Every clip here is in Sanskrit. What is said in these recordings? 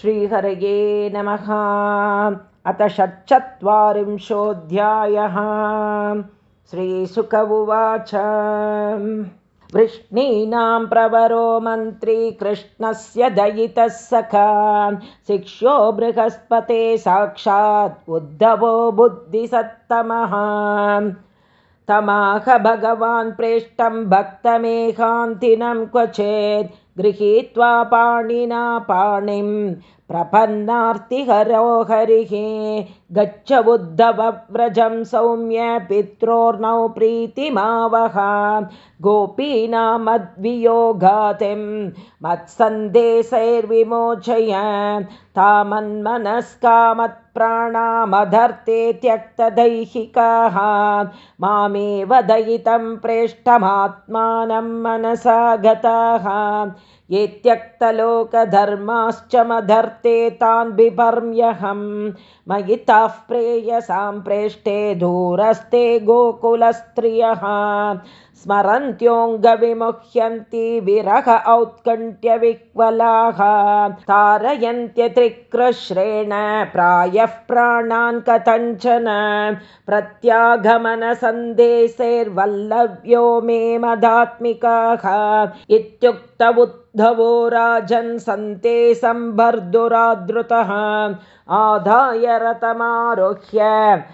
श्रीहरये नमः। अथ षट्चत्वारिंशोऽध्यायः। श्रीसुक उवाच। वृष्णीनां प्रवरो मन्त्री कृष्णस्य दयितः सखा। शिक्ष्यो बृहस्पते साक्षात् उद्धवो बुद्धिसत्तमः। तमाह भगवान् प्रेष्टं भक्तमेकान्तिनं क्वचेत् गृहीत्वा पाणिना पाणिं प्रपन्नार्तिहरो हरिः गच्छ उद्धवव्रजं सौम्य पित्रोर्नौ प्रीतिमावह गोपीनामद्वियोगातिं मत्सन्देशैर्विमोचय तामन्मनस्कामत्प्राणामधर्ते त्यक्तदैहिकाः मामेव दयितं प्रेष्ठमात्मानं मनसा गताः ये त्यक्तलोकधर्माश्च मधर्ते तान् बिभर्म्यहं। मयिताः प्रेयसां प्रेष्ठे दूरस्ते गोकुलस्त्रियः स्मरन्त्योऽङ्गविमुह्यन्ति विरह औत्कण्ठ्यविह्वलाः। तारयन्त्यत्रिकृश्रेण प्रायः प्राणान् कथञ्चन। प्रत्यागमनसन्देशैर्वल्लव्यो मे मदात्मिकाः। इत्युक्त उद्धवो राजन् सन्ते सम्भर्दुरादृतः आधाय रतमारोह्य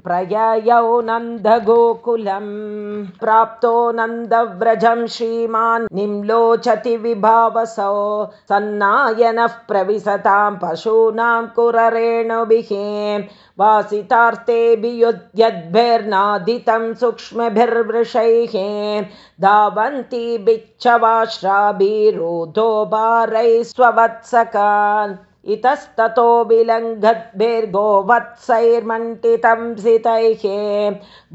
प्रययौ नन्दगोकुलम् प्राप्तो नन्दव्रजं श्रीमान् निम्लोचति विभावसौ सन्नायनः प्रविशतां पशूनां कुररेणुभिः वासितार्तेऽभियुध्यद्भिर्नादितं सूक्ष्मभिर्वृषैः धावन्ति बिच्छवाश्राभिरोधो भारैः स्ववत्सकान् इतस्ततो विलङ्घद्भिर्गोवत्सैर्मण्टितं सितैः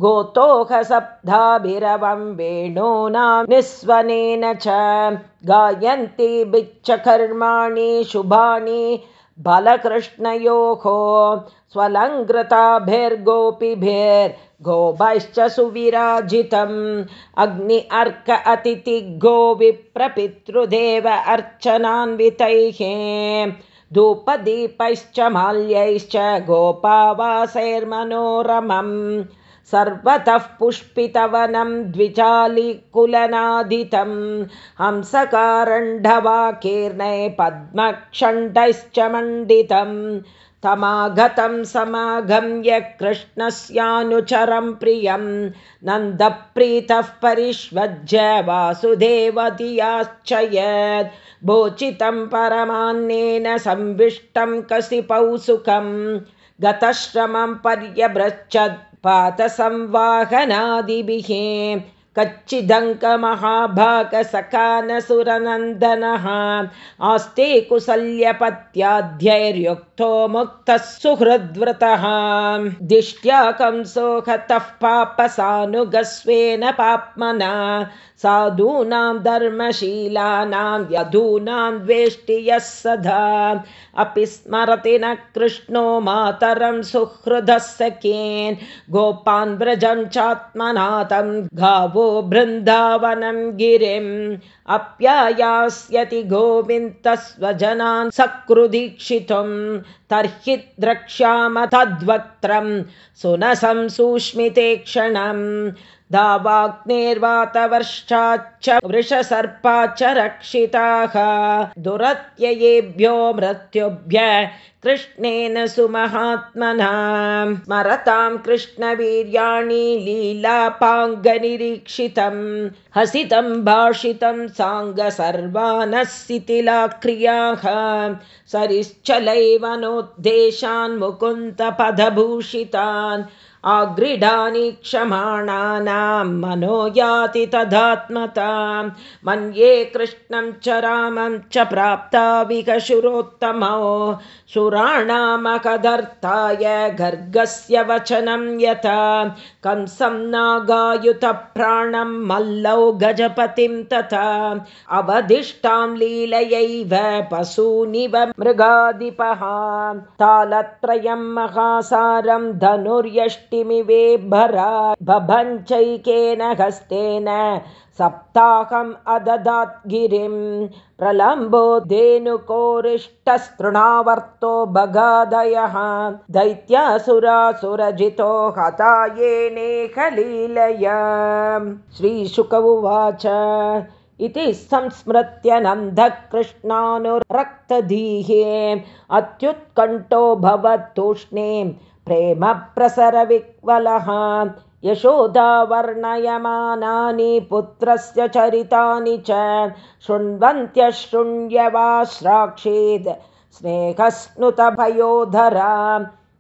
गोतोहसब्धाभिरवं वेणूनां निःस्वनेन च गायन्ति बिच्छकर्माणि शुभानि बलकृष्णयोः स्वलङ्कृताभिर्गोपिभिर्गोभश्च सुविराजितम् अग्नि अर्क अतिथिगो विप्रपितृदेव अर्चनान्वितैः धूपदीपैश्च माल्यैश्च गोपावासैर्मनोरमम् सर्वतः पुष्पितवनं द्विचालिकुलनादितं हंसकारण्ढवाकीर्णे पद्मक्षण्डैश्च मण्डितं तमागतं समागम्य कृष्णस्यानुचरं प्रियं नन्दप्रीतः परिष्वज्य वासुदेवधियाश्च यद् भोचितं परमान्नेन संविष्टं कसिपौ सुखं गतश्रमं पर्यभ्रच्छद् पातसंवाहनादिभिः कच्चिदङ्कमहाभागसकानसुरनन्दनः आस्ते कुशल्यपत्याध्यैर्युक्तो मुक्तः सुहृद्व्रतः दिष्ट्या कंसोहतः पापसानुगस्वेन पाप्मना साधूनां धर्मशीलानां यधूनां द्वेष्टि यः सदा। अपि स्मरति न कृष्णो मातरं सुहृदः सखेन् गोपान् व्रजं चात्मनाथं गावो बृन्दावनं गिरिम्। अप्यायास्यति गोविन्दस्वजनान् सकृदीक्षितुं तर्हि द्रक्ष्याम तद्वक्त्रं सुनसं सुष्मिते क्षणम् धावाग्नेर्वातवर्षाच्च वृषसर्पाच्च रक्षिताः दुरत्ययेभ्यो मृत्युभ्य कृष्णेन सुमहात्मना। स्मरतां कृष्णवीर्याणि लीलापाङ्गनिरीक्षितं हसितं भाषितं साङ्ग सर्वानः शिथिलाक्रियाः सरिश्चलैवनोद्देशान् मुकुन्तपदभूषितान् आगृढानि क्षमाणानां मनो याति तदात्मतां। मन्ये कृष्णं च रामं च प्राप्ता विकशुरोत्तमौ सुराणामकदर्थाय गर्गस्य वचनं यथा कंसं नागायुतप्राणं मल्लौ गजपतिं तथा अवधिष्ठां लीलयैव पशूनिव मृगाधिपः तालत्रयं महासारं धनुर्यष्टि वृष्टिमिवेभरा भभञ्चैकेन हस्तेन सप्ताहम् अददात् गिरिं प्रलम्बो धेनुकोरिष्टस्तृणावर्तो भगादयः दैत्यासुरासुरजितो हता येनेकलीलया श्रीशुक उवाच इति संस्मृत्य नन्दकृष्णानुरक्तधीः अत्युत्कण्ठो भवत्तूष्णे प्रेमप्रसरविक्वलः यशोदावर्णयमानानि पुत्रस्य चरितानि च शृण्वन्त्यशृण्यवाश्राक्षेद् स्नेहस्नुतभयोधरा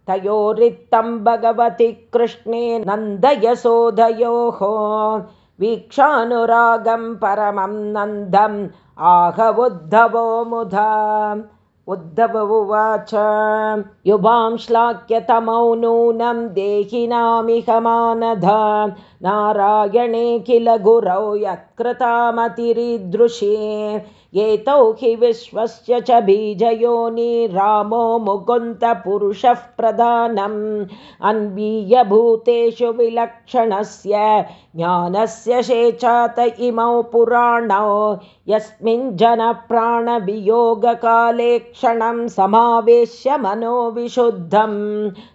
तयोरित्तं भगवति कृष्णे नन्दयशोधयोः वीक्षानुरागं परमं नन्दम् आहवुद्धवो मुधा उद्धव उवाच युवां श्लाघ्यतमौ नूनं देहिनामिह मानधा नारायणे किल गुरौ यत्कृतामतिरीदृशे एतौ हि विश्वस्य च बीजयोनि रामो मुकुन्दपुरुषः प्रधानम्। अन्वीयभूतेषु विलक्षणस्य ज्ञानस्य शेचात इमौ पुराणौ। यस्मिन् जनप्राणवियोगकाले क्षणं समावेश्य मनोविशुद्धं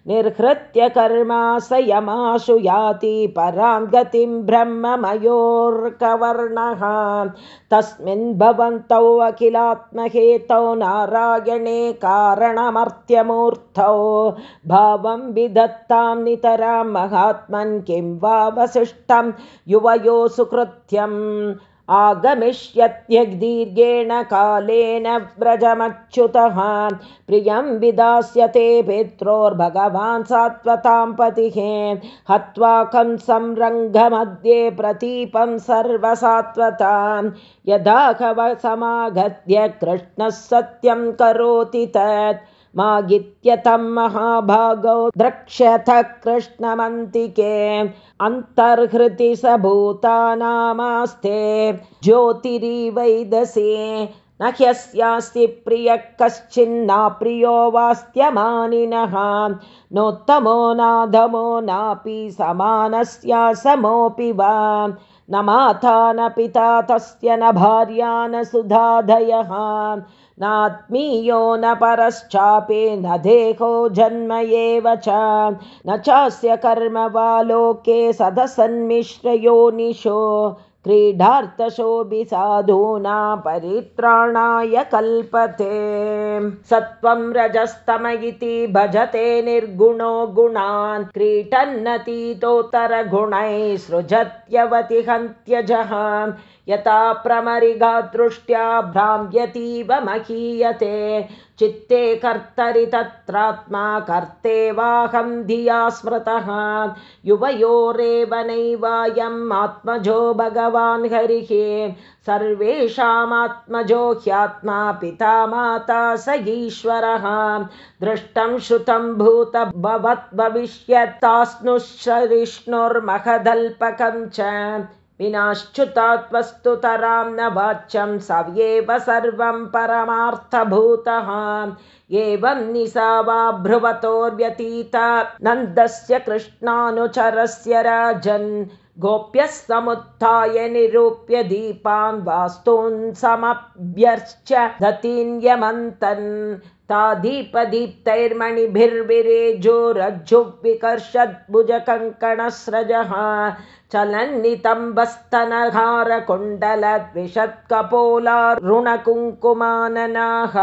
निर्हृत्य कर्माशयमाशु याति परां गतिं ब्रह्ममयोर्कवर्णः तस्मिन् भवन्तौ अखिलात्महेतौ नारायणे कारणमर्त्यमूर्तौ। भावं विधत्तां नितरां महात्मन् किं वा वसिष्ठं युवयो सुकृत्यम् आगमिष्यत्यग्दीर्घेण कालेन व्रजमच्युतः। प्रियं विदास्यते पित्रोर्भगवान् सात्वतां पतिः। हत्वा कंसं रङ्गमध्ये प्रतीपं सर्वसात्वतां यदा समागत्य कृष्णः सत्यं करोति तत् मागित्यतं महाभागौ द्रक्ष्यथ कृष्णमन्तिके भूतानामास्ते ज्योतिरिवैदसे न ह्यस्यास्ति प्रियः कश्चिन्नाप्रियो वास्त्यमानिनः नोत्तमो नाधमो नापि समानस्या समोऽपि वा न माता न पिता तस्य न भार्या न सुधाधयः। नात्मीयो न परश्चापे न देहो जन्म एव च। न चास्य कर्म वा लोके सदसन्मिश्रयोनिशो क्रीडार्थशोभिसाधूना परित्राणाय कल्पते। सत्वं रजस्तम इति भजते निर्गुणो गुणान्। क्रीटन्नतीतोत्तरगुणैः सृजत्यवति हन्त्यजः यथा प्रमरिगादृष्ट्या भ्राम्यतीव महीयते। चित्ते कर्तरि तत्रात्मा कर्ते वाहं धिया स्मृतः। युवयोरेव नैवायम् आत्मजो भगवान् हरिः। सर्वेषामात्मजो ह्यात्मा पिता माता स ईश्वरः। दृष्टं श्रुतं भूत भवद्भविष्यत्तास्नुश्चरिष्णुर्महदल्पकं च विनाश्च्युतात् वस्तुतरां न वाच्यं सव्येव सर्वं परमार्थभूतः। एवं निसा वा भ्रुवतोर्व्यतीता नन्दस्य कृष्णानुचरस्य राजन् गोप्यः समुत्थाय निरूप्य दीपान् वास्तून् समभ्यर्च्च दतीन्यमन्तन् तादीपदीप्तैर्मणिभिर्विरेजोरज्जुविकर्षद्भुजकङ्कणस्रजः चलन्नितम्बस्तनहारकुण्डलद्विषत्कपोलारुणकुङ्कुमाननाः।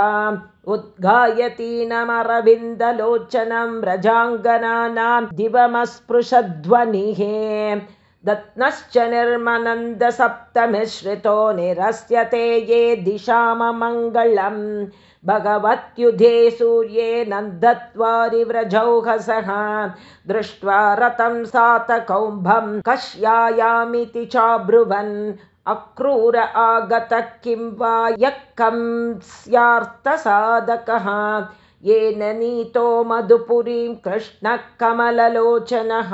उद्गायतीनमरविन्दलोचनं व्रजाङ्गनानां दिवमस्पृशध्वनिः। दत्नश्च निर्मनन्दसप्तमिश्रितो निरस्यते ये दिशाममङ्गलम् भगवत्युधे सूर्ये नन्दत्वारिव्रजौहसः दृष्ट्वा रतं सातकौम्भं कश्यायामिति चाब्रुवन्। अक्रूर आगतः किं वा यः कं स्यार्थसाधकः येन नीतो मधुपुरीं कृष्णः कमललोचनः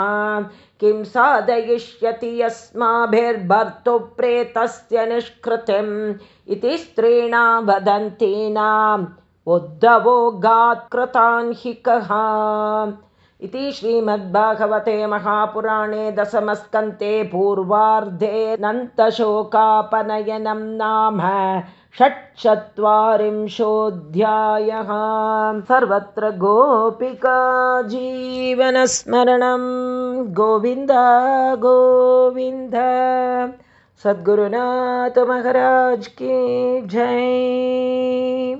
किं साधयिष्यति यस्माभिर्भर्तुप्रेतस्य निष्कृतिम् इति स्त्रीणां वदन्तीनाम् उद्धवो गात्कृतान् हि कः। इति श्रीमद्भागवते महापुराणे दशमस्कन्ते पूर्वार्धेऽनन्तशोकापनयनं नाम षट्चत्वारिंशोऽध्यायः। सर्वत्र गोपिका जीवनस्मरणं गोविन्द गोविन्द। सद्गुरुनाथ महाराज की जय